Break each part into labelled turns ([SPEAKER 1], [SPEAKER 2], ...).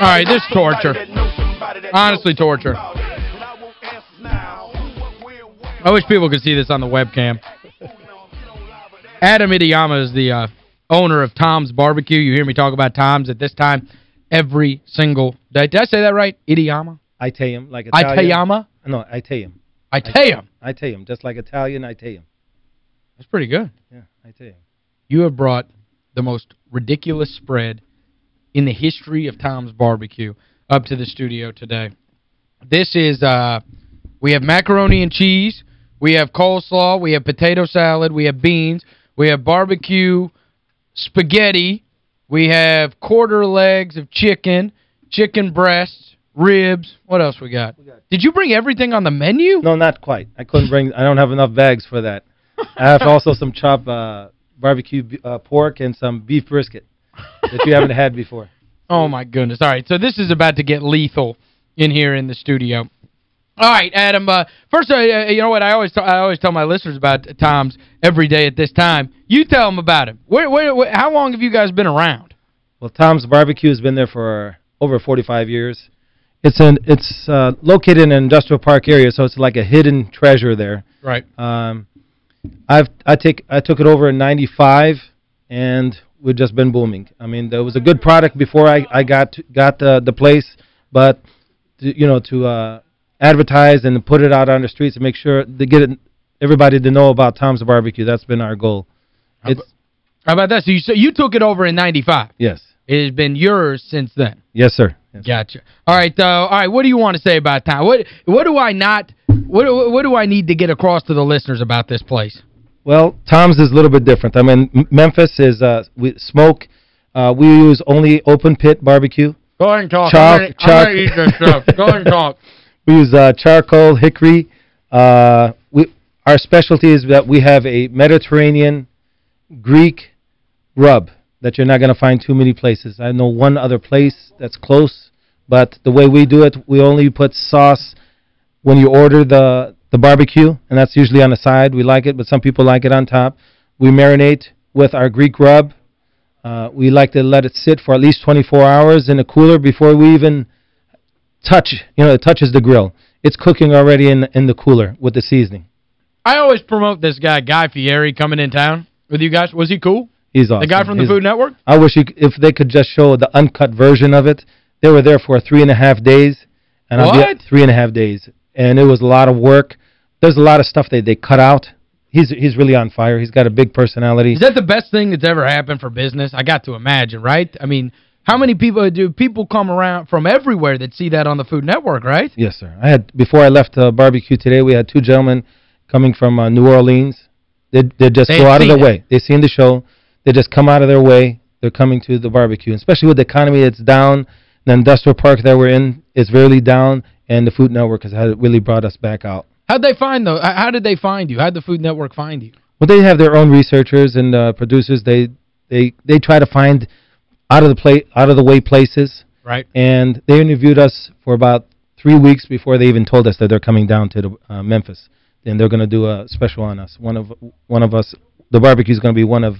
[SPEAKER 1] All right, this torture. Honestly, torture. I wish people could see this on the webcam. Adam Itayama is the uh, owner of Tom's Barbecue. You hear me talk about Tom's at this time every single day. Did I say that right? Itayama?
[SPEAKER 2] Italian, like Italian.
[SPEAKER 1] Itayama?
[SPEAKER 2] No, Italian.
[SPEAKER 1] Italian.
[SPEAKER 2] Italian, just like Italian, Italian.
[SPEAKER 1] That's pretty good.
[SPEAKER 2] Yeah, Italian.
[SPEAKER 1] You have brought the most ridiculous spread in the history of Tom's Barbecue up to the studio today. This is, uh, we have macaroni and cheese, we have coleslaw, we have potato salad, we have beans, we have barbecue spaghetti, we have quarter legs of chicken, chicken breasts, ribs. What else we got? Did you bring everything on the menu?
[SPEAKER 2] No, not quite. I couldn't bring, I don't have enough bags for that. I have also some chopped uh, barbecue uh, pork and some beef brisket that you haven't had before.
[SPEAKER 1] Oh, my goodness. All right, so this is about to get lethal in here in the studio. All right, Adam, uh, first, uh, you know what, I always I always tell my listeners about Tom's every day at this time. You tell them about him. Where, where, where, how long have you guys been around?
[SPEAKER 2] Well, Tom's Barbecue has been there for over 45 years. It's an it's uh, located in an industrial park area, so it's like a hidden treasure there.
[SPEAKER 1] Right.
[SPEAKER 2] Um, I've I take I took it over in 95 and we've just been booming. I mean, there was a good product before I I got to, got the the place, but to, you know to uh advertise and put it out on the streets and make sure to get it everybody to know about Tom's Barbecue. That's been our goal. It's
[SPEAKER 1] How about that? So you so you took it over in 95.
[SPEAKER 2] yes.
[SPEAKER 1] It has been yours since then.
[SPEAKER 2] Yes, sir. Yes.
[SPEAKER 1] Gotcha. All right, uh, all right, what do you want to say about Tom? What what do I not what what do I need to get across to the listeners about this place?
[SPEAKER 2] Well, Tom's is a little bit different. I mean, M Memphis is uh we smoke uh we use only open pit barbecue.
[SPEAKER 1] Go and talk.
[SPEAKER 2] Chalk-
[SPEAKER 1] I'm
[SPEAKER 2] chalk.
[SPEAKER 1] I'm eat this stuff. Go and talk.
[SPEAKER 2] We use uh, charcoal, hickory. Uh, we our specialty is that we have a Mediterranean Greek rub that you're not going to find too many places. I know one other place that's close, but the way we do it, we only put sauce when you order the the barbecue, and that's usually on the side. We like it, but some people like it on top. We marinate with our Greek rub. Uh, we like to let it sit for at least 24 hours in a cooler before we even touch, you know, it touches the grill. It's cooking already in in the cooler with the seasoning.
[SPEAKER 1] I always promote this guy, Guy Fieri, coming in town with you guys. Was he cool?
[SPEAKER 2] He's awesome.
[SPEAKER 1] The guy from the
[SPEAKER 2] He's-
[SPEAKER 1] Food Network?
[SPEAKER 2] I wish you, c- if they could just show the uncut version of it. They were there for three and a half days. And I'll be three and a half days. And it was a lot of work. There's a lot of stuff that they cut out. He's he's really on fire. He's got a big personality.
[SPEAKER 1] Is that the best thing that's ever happened for business? I got to imagine, right? I mean, how many people do people come around from everywhere that see that on the Food Network, right?
[SPEAKER 2] Yes, sir. I had before I left uh, barbecue today, we had two gentlemen coming from uh, New Orleans. They they just
[SPEAKER 1] They've
[SPEAKER 2] go out of their
[SPEAKER 1] it.
[SPEAKER 2] way. They've seen the show. They just come out of their way. They're coming to the barbecue, especially with the economy that's down. The industrial park that we're in is really down, and the Food Network has had really brought us back out.
[SPEAKER 1] How'd they find though? How did they find you? How'd the Food Network find you?
[SPEAKER 2] Well, they have their own researchers and uh, producers. They they they try to find out of the play out of the way places,
[SPEAKER 1] Right.
[SPEAKER 2] and they interviewed us for about three weeks before they even told us that they're coming down to the, uh, Memphis, and they're going to do a special on us. One of one of us, the barbecue is going to be one of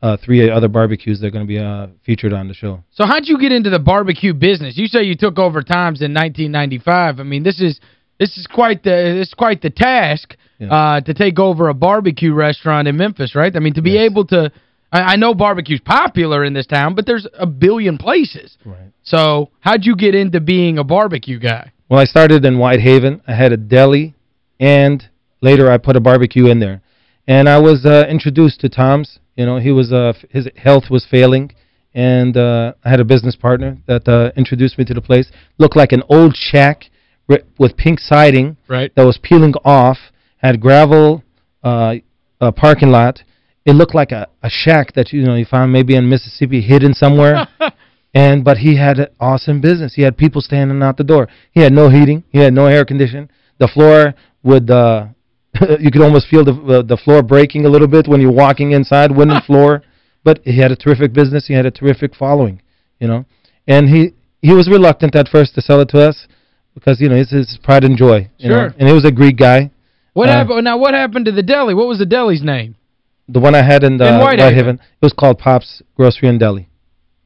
[SPEAKER 2] uh, three other barbecues. that are going to be uh, featured on the show.
[SPEAKER 1] So how'd you get into the barbecue business? You say you took over Tom's in 1995. I mean, this is this is quite the is quite the task
[SPEAKER 2] Yeah.
[SPEAKER 1] uh, to take over a barbecue restaurant in Memphis, right? I mean, to be
[SPEAKER 2] Yes.
[SPEAKER 1] able to I, I know barbecue's popular in this town, but there's a billion places.
[SPEAKER 2] Right.
[SPEAKER 1] So how'd you get into being a barbecue guy?
[SPEAKER 2] Well, I started in Whitehaven. I had a deli, and later I put a barbecue in there. And I was uh, introduced to Tom's. You know, he was uh, his health was failing, and uh, I had a business partner that uh, introduced me to the place. Looked like an old shack with pink siding
[SPEAKER 1] Right.
[SPEAKER 2] that was peeling off. Had gravel uh, uh, parking lot. It looked like a, a shack that you know you found maybe in Mississippi hidden somewhere. And but he had an awesome business. He had people standing out the door. He had no heating. He had no air conditioning. The floor would uh you could almost feel the uh, the floor breaking a little bit when you're walking inside, wooden floor. But he had a terrific business. He had a terrific following, you know. And he he was reluctant at first to sell it to us because, you know, it's his pride and joy.
[SPEAKER 1] Sure.
[SPEAKER 2] Know? And it was a Greek guy.
[SPEAKER 1] What
[SPEAKER 2] Uh,
[SPEAKER 1] happened? Now, what happened to the deli? What was the deli's name?
[SPEAKER 2] The one I had in, the
[SPEAKER 1] In Whitehaven.
[SPEAKER 2] Whitehaven, it was called Pop's Grocery and Deli.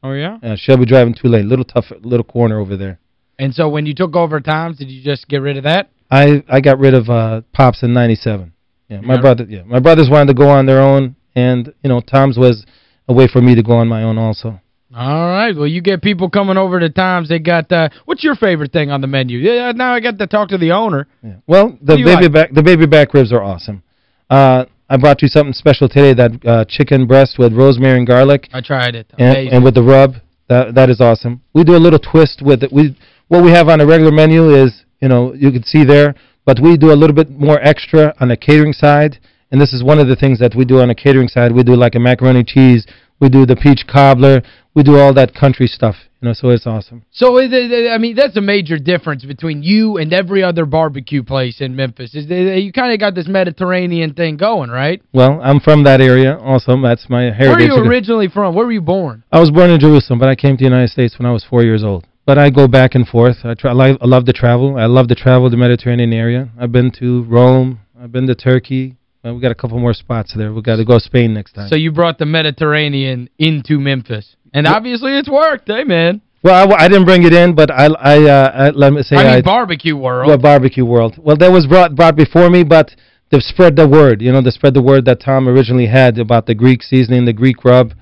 [SPEAKER 1] Oh, yeah?
[SPEAKER 2] Uh, Shelby Drive in Tulane, little tough little corner over there.
[SPEAKER 1] And so when you took over Tom's, did you just get rid of that?
[SPEAKER 2] I I got rid of uh Pops in 97. Yeah, my brother yeah, my brothers wanted to go on their own and you know Tom's was a way for me to go on my own also.
[SPEAKER 1] All right. Well, you get people coming over to Tom's. They got, uh, what's your favorite thing on the menu? Yeah, now I got to talk to the owner.
[SPEAKER 2] Yeah. Well, the baby
[SPEAKER 1] like?
[SPEAKER 2] back the baby back ribs are awesome. Uh I brought you something special today that uh chicken breast with rosemary and garlic
[SPEAKER 1] I tried it.
[SPEAKER 2] and, and with the rub. That that is awesome. We do a little twist with it. We what we have on a regular menu is, you know, you can see there, but we do a little bit more extra on the catering side. And this is one of the things that we do on the catering side. We do like a macaroni cheese, we do the peach cobbler, we do all that country stuff, you know, so it's awesome.
[SPEAKER 1] So, I mean, that's a major difference between you and every other barbecue place in Memphis. Is You kind of got this Mediterranean thing going, right?
[SPEAKER 2] Well, I'm from that area also. That's my heritage.
[SPEAKER 1] Where are you originally from? Where were you born?
[SPEAKER 2] I was born in Jerusalem, but I came to the United States when I was four years old. But I go back and forth. I, try, I love to travel. I love to travel the Mediterranean area. I've been to Rome. I've been to Turkey. Uh, we got a couple more spots there. we got to go to Spain next time.
[SPEAKER 1] So you brought the Mediterranean into Memphis. And obviously it's worked, hey, man.
[SPEAKER 2] well, I didn't bring it in, but I, I, uh, I let me say
[SPEAKER 1] I mean,
[SPEAKER 2] I,
[SPEAKER 1] barbecue world.
[SPEAKER 2] well, barbecue world. Well, that was brought brought before me, but to spread the word, you know, they spread the word that Tom originally had about the Greek seasoning, the Greek rub,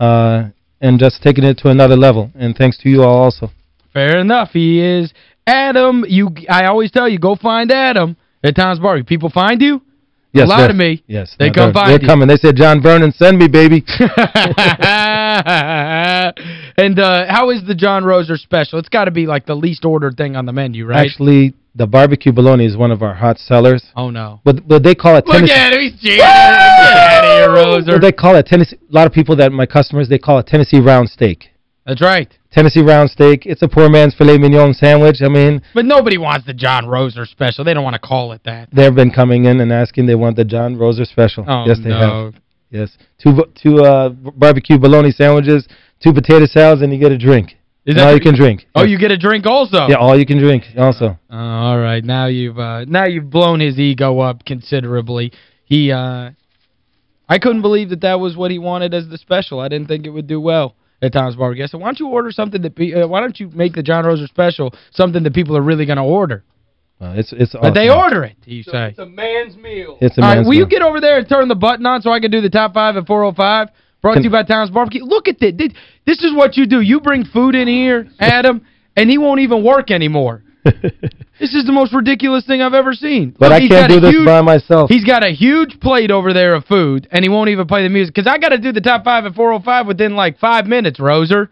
[SPEAKER 2] uh, and just taking it to another level. And thanks to you all also.
[SPEAKER 1] Fair enough. He is Adam. You, I always tell you, go find Adam at Tom's Barbecue. People find you?
[SPEAKER 2] Yes,
[SPEAKER 1] lie to me.
[SPEAKER 2] Yes.
[SPEAKER 1] They come find
[SPEAKER 2] They're
[SPEAKER 1] you.
[SPEAKER 2] coming. They said, John Vernon, send me, baby.
[SPEAKER 1] and uh, how is the John Roser special? It's got to be like the least ordered thing on the menu, right?
[SPEAKER 2] Actually, the barbecue bologna is one of our hot sellers.
[SPEAKER 1] oh, no.
[SPEAKER 2] But but they call it Tennessee.
[SPEAKER 1] Look at him. He's cheating. Get out of here,
[SPEAKER 2] Well,
[SPEAKER 1] Roser.
[SPEAKER 2] they call it Tennessee. A lot of people that my customers they call it Tennessee round steak.
[SPEAKER 1] That's right.
[SPEAKER 2] Tennessee round steak. It's a poor man's filet mignon sandwich. I mean,
[SPEAKER 1] But nobody wants the John Roser special. They don't want to call it that.
[SPEAKER 2] they've been coming in and asking they want the John Roser special.
[SPEAKER 1] Oh,
[SPEAKER 2] yes, they
[SPEAKER 1] no.
[SPEAKER 2] have. Yes, two two uh barbecue bologna sandwiches, two potato salads, and you get a drink.
[SPEAKER 1] Is that
[SPEAKER 2] all you can drink.
[SPEAKER 1] Oh,
[SPEAKER 2] Yes.
[SPEAKER 1] you get a drink also?
[SPEAKER 2] Yeah, all you can drink also.
[SPEAKER 1] Oh, all right. Now you've uh, now you've blown his ego up considerably. He uh I couldn't believe that that was what he wanted as the special. I didn't think it would do well at Tom's Barbecue. I said, why don't you order something that pe- uh, why don't you make the John Roser special something that people are really going to order?
[SPEAKER 2] Uh, it's it's
[SPEAKER 1] But they order it, you say.
[SPEAKER 3] It's a man's meal.
[SPEAKER 2] It's a
[SPEAKER 1] All right,
[SPEAKER 2] man's
[SPEAKER 1] will you get over there and turn the button on so I can do the top five at 405? Brought
[SPEAKER 2] Can-
[SPEAKER 1] to you by Tom's Barbecue. Look at this. This is what you do. You bring food in here, Adam, and he won't even work anymore. This is the most ridiculous thing I've ever seen.
[SPEAKER 2] But
[SPEAKER 1] Look,
[SPEAKER 2] I can't do this
[SPEAKER 1] huge-
[SPEAKER 2] by myself.
[SPEAKER 1] He's got a huge plate over there of food, and he won't even play the music. Because I got to do the top five at 405 within like five minutes, Roser.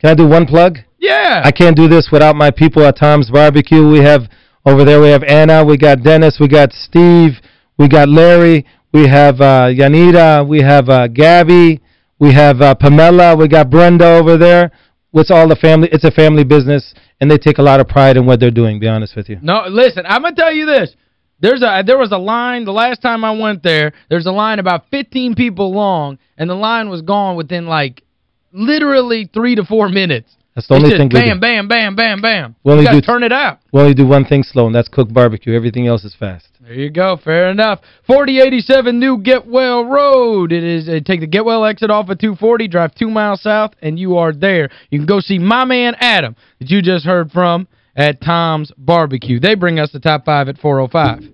[SPEAKER 2] Can I do one plug?
[SPEAKER 1] Yeah.
[SPEAKER 2] I can't do this without my people at Tom's Barbecue. We have, over there we have Anna, we got Dennis, we got Steve, we got Larry, we have uh, Yanita, we have uh, Gabby, we have uh, Pamela, we got Brenda over there. It's all the family, it's a family business, and they take a lot of pride in what they're doing, be honest with you.
[SPEAKER 1] No, listen, I'm going to tell you this. There's a there was a line the last time I went there. There's a line about 15 people long, and the line was gone within like literally three to four minutes.
[SPEAKER 2] That's the
[SPEAKER 1] It's
[SPEAKER 2] only
[SPEAKER 1] just
[SPEAKER 2] thing
[SPEAKER 1] bam, bam, bam, bam, bam.
[SPEAKER 2] We
[SPEAKER 1] You
[SPEAKER 2] only
[SPEAKER 1] got to
[SPEAKER 2] do-
[SPEAKER 1] turn it out.
[SPEAKER 2] We only do one thing slow, and that's cook barbecue. Everything else is fast.
[SPEAKER 1] There you go. Fair enough. 4087 New Getwell Road. It is uh, take the Getwell exit off of 240, drive two miles south, and you are there. You can go see my man Adam that you just heard from at Tom's Barbecue. They bring us the top five at 405.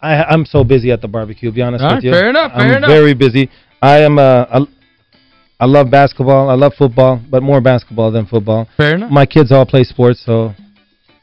[SPEAKER 2] I, I'm so busy at the barbecue, to be honest
[SPEAKER 1] All
[SPEAKER 2] with
[SPEAKER 1] right,
[SPEAKER 2] you.
[SPEAKER 1] fair enough, fair
[SPEAKER 2] I'm
[SPEAKER 1] enough.
[SPEAKER 2] very busy. I am, uh, I, I love basketball. I love football, but more basketball than football.
[SPEAKER 1] Fair enough.
[SPEAKER 2] My kids all play sports, so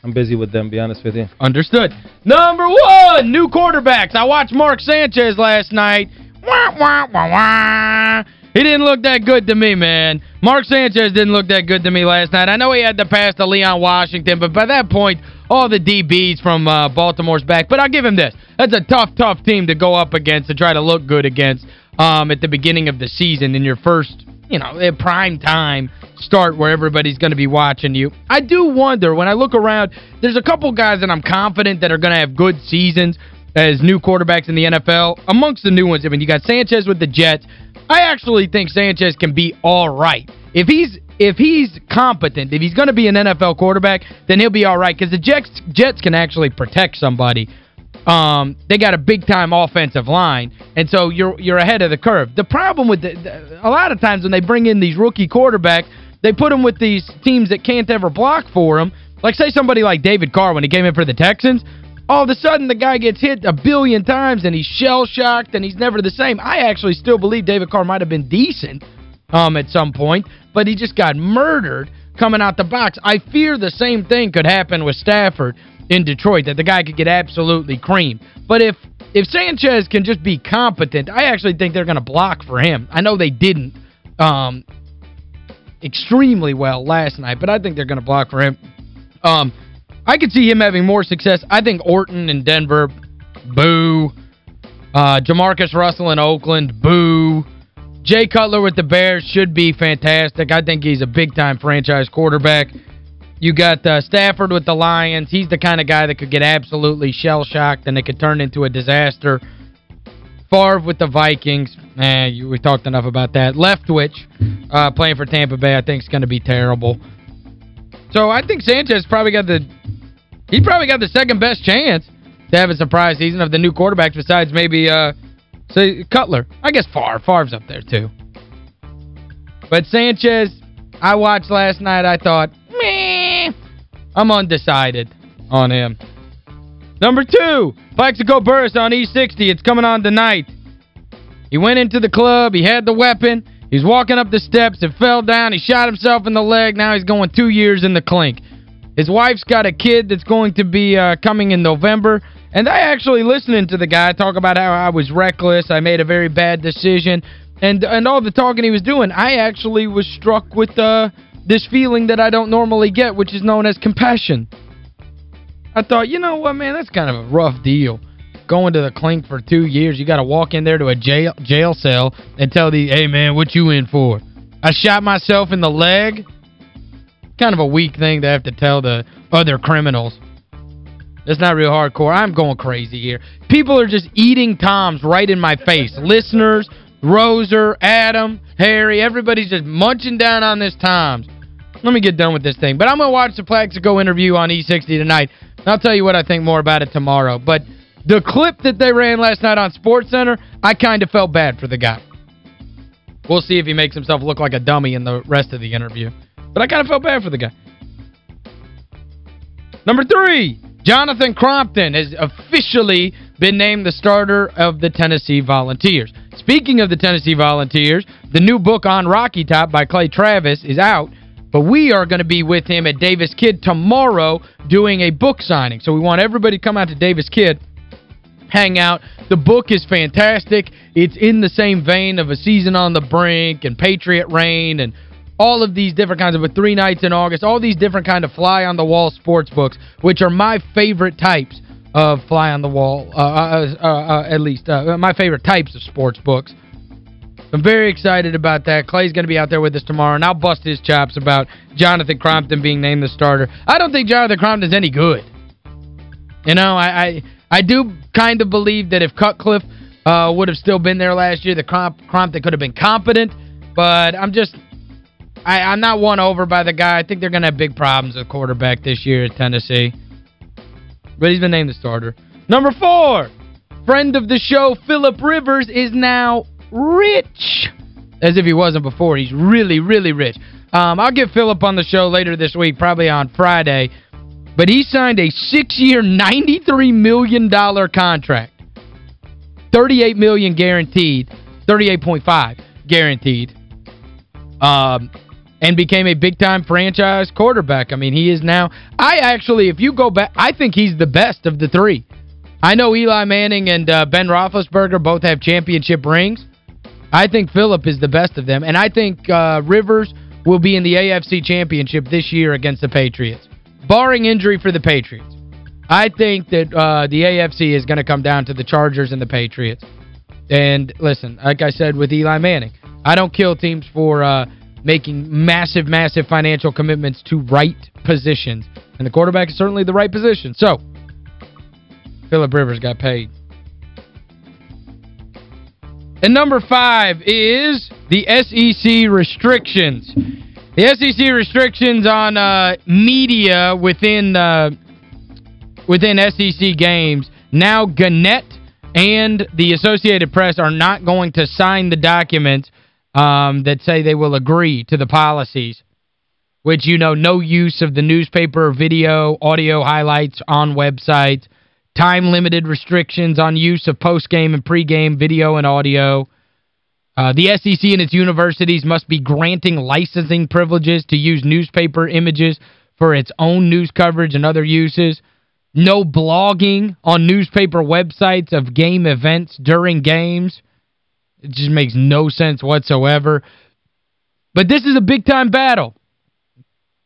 [SPEAKER 2] I'm busy with them, be honest with you.
[SPEAKER 1] Understood. Number one, new quarterbacks. I watched Mark Sanchez last night. Wah, wah, wah, wah. He didn't look that good to me, man. Mark Sanchez didn't look that good to me last night. I know he had the pass to Leon Washington, but by that point, all the DBs from uh, Baltimore's back. But I'll give him this. That's a tough, tough team to go up against, to try to look good against um, at the beginning of the season in your first, you know, prime time start where everybody's going to be watching you. I do wonder, when I look around, there's a couple guys that I'm confident that are going to have good seasons as new quarterbacks in the NFL. Amongst the new ones, I mean, you got Sanchez with the Jets. I actually think Sanchez can be all right. If he's if he's competent, if he's going to be an NFL quarterback, then he'll be all right because the Jets Jets can actually protect somebody. Um, they got a big-time offensive line, and so you're you're ahead of the curve. The problem with the, the, a lot of times when they bring in these rookie quarterbacks, they put them with these teams that can't ever block for them. Like, say somebody like David Carr when he came in for the Texans, all of a sudden the guy gets hit a billion times and he's shell-shocked and he's never the same. I actually still believe David Carr might have been decent um, at some point, but he just got murdered coming out the box. I fear the same thing could happen with Stafford in Detroit, that the guy could get absolutely creamed. But if if Sanchez can just be competent, I actually think they're going to block for him. I know they didn't um, extremely well last night, but I think they're going to block for him. Um, I could see him having more success. I think Orton in Denver, boo. Uh, JaMarcus Russell in Oakland, boo. Jay Cutler with the Bears should be fantastic. I think he's a big-time franchise quarterback. You got uh, Stafford with the Lions. He's the kind of guy that could get absolutely shell-shocked and it could turn into a disaster. Favre with the Vikings. Eh, you, we talked enough about that. Leftwich uh, playing for Tampa Bay I think is going to be terrible. So I think Sanchez probably got the he probably got the second best chance to have a surprise season of the new quarterbacks besides maybe, uh, say, Cutler. I guess Favre. Favre's up there, too. But Sanchez, I watched last night, I thought, meh, I'm undecided on him. Number two, Plaxico Burress on E60. It's coming on tonight. He went into the club. He had the weapon. He's walking up the steps. It fell down. He shot himself in the leg. Now he's going two years in the clink. His wife's got a kid that's going to be uh, coming in November. And I actually listening to the guy talk about how I was reckless, I made a very bad decision, and and all the talking he was doing, I actually was struck with uh, this feeling that I don't normally get, which is known as compassion. I thought, you know what, man, that's kind of a rough deal. Going to the clink for two years, you got to walk in there to a jail jail cell and tell the, hey, man, what you in for? I shot myself in the leg? kind of a weak thing to have to tell the other criminals. It's not real hardcore. I'm going crazy here. People are just eating toms right in my face. Listeners, Roser, Adam, Harry, everybody's just munching down on this toms. Let me get done with this thing. But I'm going to watch the Plaxico interview on E60 tonight. I'll tell you what I think more about it tomorrow. But the clip that they ran last night on SportsCenter, I kind of felt bad for the guy. We'll see if he makes himself look like a dummy in the rest of the interview. But I kind of felt bad for the guy. Number three, Jonathan Crompton has officially been named the starter of the Tennessee Volunteers. Speaking of the Tennessee Volunteers, the new book on Rocky Top by Clay Travis is out, but we are going to be with him at Davis-Kidd tomorrow doing a book signing. So we want everybody to come out to Davis-Kidd, hang out. The book is fantastic. It's in the same vein of A Season on the Brink and Patriot Reign and all of these different kinds of with three nights in August, all these different kind of fly-on-the-wall sports books, which are my favorite types of fly-on-the-wall, uh, uh, uh, uh, at least, uh, my favorite types of sports books. I'm very excited about that. Clay's going to be out there with us tomorrow, and I'll bust his chops about Jonathan Crompton being named the starter. I don't think Jonathan Crompton's any good. You know, I I, I do kind of believe that if Cutcliffe uh, would have still been there last year, the Cromp Crompton could have been competent, but I'm just I, I'm not won over by the guy. I think they're going to have big problems with quarterback this year at Tennessee. But he's been named the starter. Number four, friend of the show, Philip Rivers, is now rich. As if he wasn't before. He's really, really rich. Um, I'll get Philip on the show later this week, probably on Friday. But he signed a six-year, $93 million contract. 38 million guaranteed. 38.5 guaranteed. Um, and became a big-time franchise quarterback. I mean, he is now... I actually, if you go back, I think he's the best of the three. I know Eli Manning and uh, Ben Roethlisberger both have championship rings. I think Philip is the best of them. And I think uh, Rivers will be in the AFC championship this year against the Patriots. Barring injury for the Patriots. I think that uh, the AFC is going to come down to the Chargers and the Patriots. And listen, like I said with Eli Manning, I don't kill teams for uh, making massive, massive financial commitments to right positions. And the quarterback is certainly the right position. So, Philip Rivers got paid. And number five is the SEC restrictions. The SEC restrictions on uh, media within uh, within SEC games. Now Gannett and the Associated Press are not going to sign the documents um, that say they will agree to the policies, which, you know, no use of the newspaper, video, audio highlights on websites, time-limited restrictions on use of post-game and pre-game video and audio. Uh, the SEC and its universities must be granting licensing privileges to use newspaper images for its own news coverage and other uses. No blogging on newspaper websites of game events during games. It just makes no sense whatsoever. But this is a big-time battle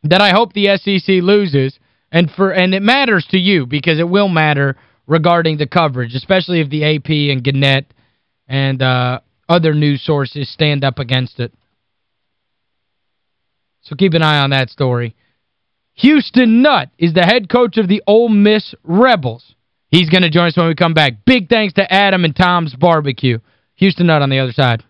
[SPEAKER 1] that I hope the SEC loses. And for and it matters to you because it will matter regarding the coverage, especially if the AP and Gannett and uh, other news sources stand up against it. So keep an eye on that story. Houston Nutt is the head coach of the Ole Miss Rebels. He's going to join us when we come back. Big thanks to Adam and Tom's Barbecue. Houston Nutt on the other side.